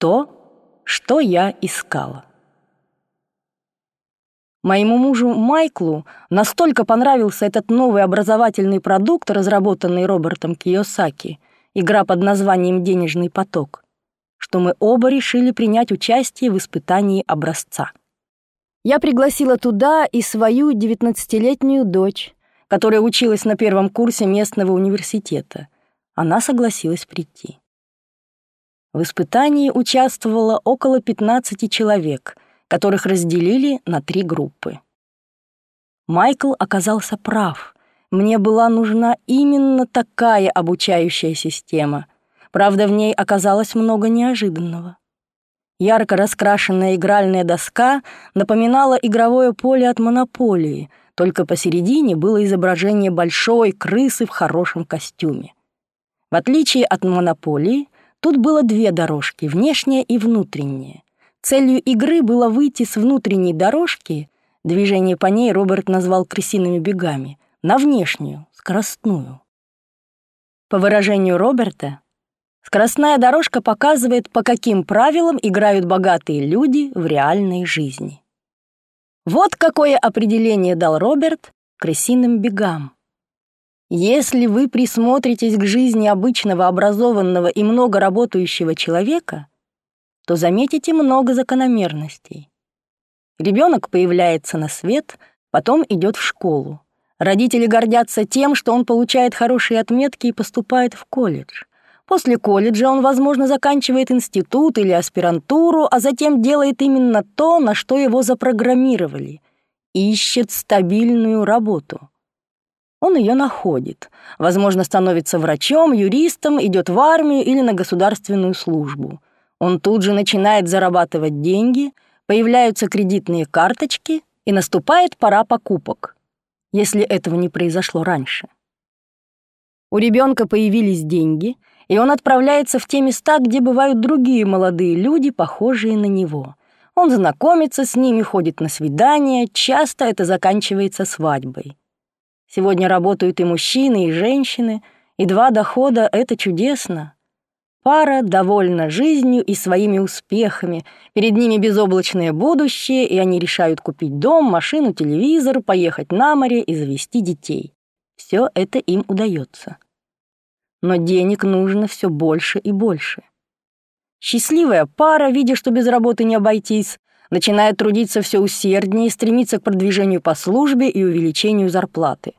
То, что я искала. Моему мужу Майклу настолько понравился этот новый образовательный продукт, разработанный Робертом Кiyosaki, игра под названием «Денежный поток», что мы оба решили принять участие в испытании образца. Я пригласила туда и свою девятнадцатилетнюю дочь, которая училась на первом курсе местного университета. Она согласилась прийти. В испытании участвовало около 15 человек, которых разделили на три группы. Майкл оказался прав. Мне была нужна именно такая обучающая система. Правда, в ней оказалось много неожиданного. Ярко раскрашенная игральная доска напоминала игровое поле от монополии — только посередине было изображение большой крысы в хорошем костюме. В отличие от монополии, тут было две дорожки, внешняя и внутренняя. Целью игры было выйти с внутренней дорожки, движение по ней Роберт назвал крысиными бегами, на внешнюю, скоростную. По выражению Роберта, скоростная дорожка показывает, по каким правилам играют богатые люди в реальной жизни. Вот какое определение дал Роберт крысиным бегам. Если вы присмотритесь к жизни обычного образованного и много работающего человека, то заметите много закономерностей. Ребенок появляется на свет, потом идет в школу. Родители гордятся тем, что он получает хорошие отметки и поступает в колледж. После колледжа он, возможно, заканчивает институт или аспирантуру, а затем делает именно то, на что его запрограммировали. Ищет стабильную работу. Он ее находит. Возможно, становится врачом, юристом, идет в армию или на государственную службу. Он тут же начинает зарабатывать деньги, появляются кредитные карточки, и наступает пора покупок, если этого не произошло раньше. У ребенка появились деньги — и он отправляется в те места, где бывают другие молодые люди, похожие на него. Он знакомится с ними, ходит на свидания, часто это заканчивается свадьбой. Сегодня работают и мужчины, и женщины, и два дохода — это чудесно. Пара довольна жизнью и своими успехами. Перед ними безоблачное будущее, и они решают купить дом, машину, телевизор, поехать на море и завести детей. Все это им удается но денег нужно все больше и больше. Счастливая пара, видя, что без работы не обойтись, начинает трудиться все усерднее, стремиться к продвижению по службе и увеличению зарплаты.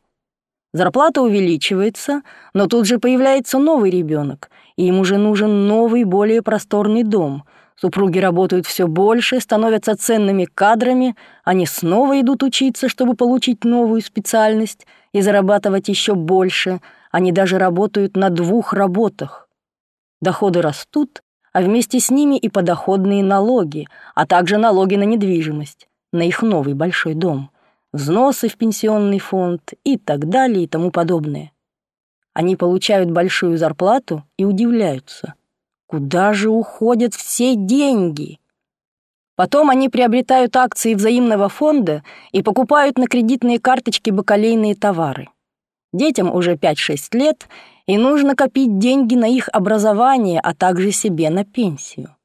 Зарплата увеличивается, но тут же появляется новый ребенок, и ему же нужен новый, более просторный дом. Супруги работают все больше, становятся ценными кадрами, они снова идут учиться, чтобы получить новую специальность и зарабатывать еще больше – они даже работают на двух работах. Доходы растут, а вместе с ними и подоходные налоги, а также налоги на недвижимость, на их новый большой дом, взносы в пенсионный фонд и так далее и тому подобное. Они получают большую зарплату и удивляются. Куда же уходят все деньги? Потом они приобретают акции взаимного фонда и покупают на кредитные карточки бакалейные товары. Детям уже 5-6 лет, и нужно копить деньги на их образование, а также себе на пенсию.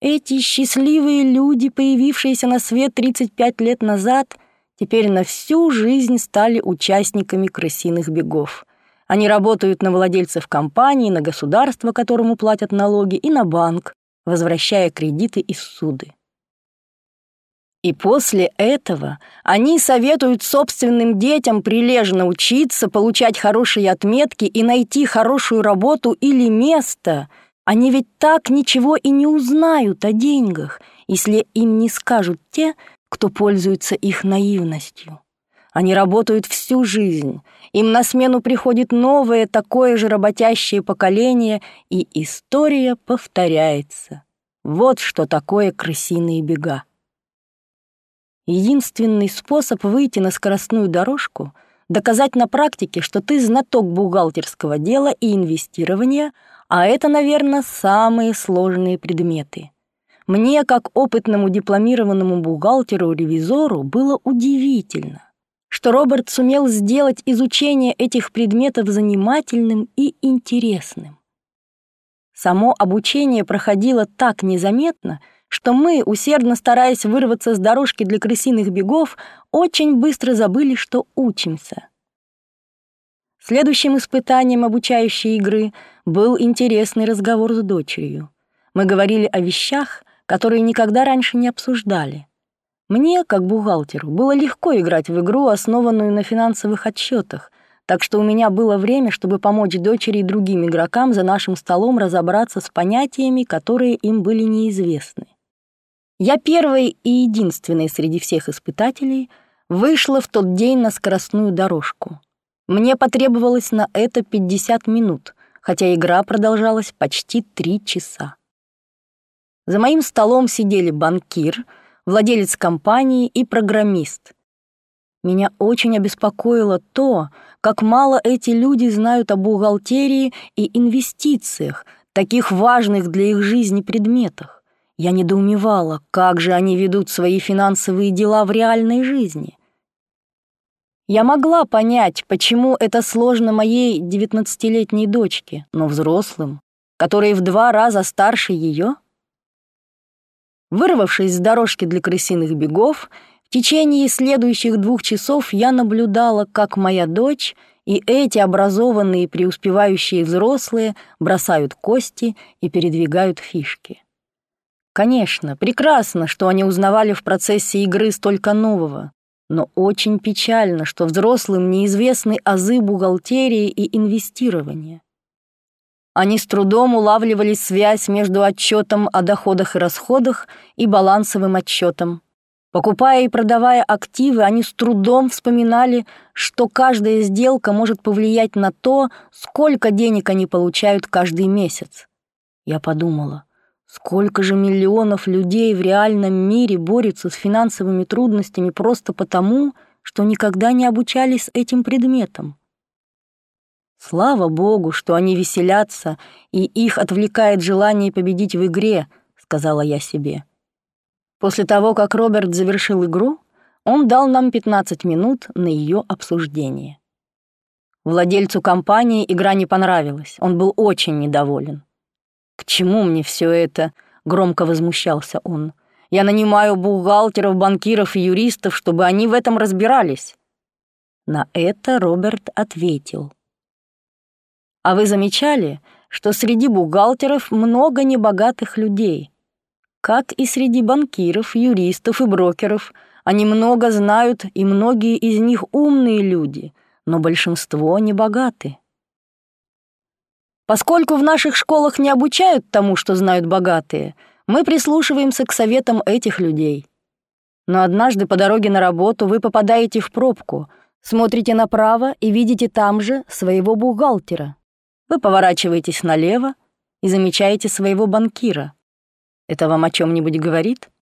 Эти счастливые люди, появившиеся на свет 35 лет назад, теперь на всю жизнь стали участниками крысиных бегов. Они работают на владельцев компании, на государство, которому платят налоги, и на банк, возвращая кредиты и суды. И после этого они советуют собственным детям прилежно учиться, получать хорошие отметки и найти хорошую работу или место. Они ведь так ничего и не узнают о деньгах, если им не скажут те, кто пользуется их наивностью. Они работают всю жизнь, им на смену приходит новое, такое же работящее поколение, и история повторяется. Вот что такое крысиные бега. Единственный способ выйти на скоростную дорожку — доказать на практике, что ты знаток бухгалтерского дела и инвестирования, а это, наверное, самые сложные предметы. Мне, как опытному дипломированному бухгалтеру-ревизору, было удивительно, что Роберт сумел сделать изучение этих предметов занимательным и интересным. Само обучение проходило так незаметно, что мы, усердно стараясь вырваться с дорожки для крысиных бегов, очень быстро забыли, что учимся. Следующим испытанием обучающей игры был интересный разговор с дочерью. Мы говорили о вещах, которые никогда раньше не обсуждали. Мне, как бухгалтеру, было легко играть в игру, основанную на финансовых отчетах, так что у меня было время, чтобы помочь дочери и другим игрокам за нашим столом разобраться с понятиями, которые им были неизвестны. Я первой и единственной среди всех испытателей вышла в тот день на скоростную дорожку. Мне потребовалось на это 50 минут, хотя игра продолжалась почти три часа. За моим столом сидели банкир — владелец компании и программист. Меня очень обеспокоило то, как мало эти люди знают о бухгалтерии и инвестициях, таких важных для их жизни предметах. Я недоумевала, как же они ведут свои финансовые дела в реальной жизни. Я могла понять, почему это сложно моей девятнадцатилетней дочке, но взрослым, которые в два раза старше ее — Вырвавшись с дорожки для крысиных бегов, в течение следующих двух часов я наблюдала, как моя дочь и эти образованные преуспевающие взрослые бросают кости и передвигают фишки. Конечно, прекрасно, что они узнавали в процессе игры столько нового, но очень печально, что взрослым неизвестны азы бухгалтерии и инвестирования. Они с трудом улавливали связь между отчетом о доходах и расходах и балансовым отчетом. Покупая и продавая активы, они с трудом вспоминали, что каждая сделка может повлиять на то, сколько денег они получают каждый месяц. Я подумала, сколько же миллионов людей в реальном мире борются с финансовыми трудностями просто потому, что никогда не обучались этим предметам. Слава богу, что они веселятся, и их отвлекает желание победить в игре, сказала я себе. После того, как Роберт завершил игру, он дал нам 15 минут на ее обсуждение. Владельцу компании игра не понравилась, он был очень недоволен. «К чему мне все это?» — громко возмущался он. «Я нанимаю бухгалтеров, банкиров и юристов, чтобы они в этом разбирались». На это Роберт ответил — а вы замечали, что среди бухгалтеров много небогатых людей? Как и среди банкиров, юристов и брокеров, они много знают, и многие из них умные люди, но большинство небогаты. Поскольку в наших школах не обучают тому, что знают богатые, мы прислушиваемся к советам этих людей. Но однажды по дороге на работу вы попадаете в пробку, смотрите направо и видите там же своего бухгалтера. Вы поворачиваетесь налево и замечаете своего банкира. Это вам о чем-нибудь говорит?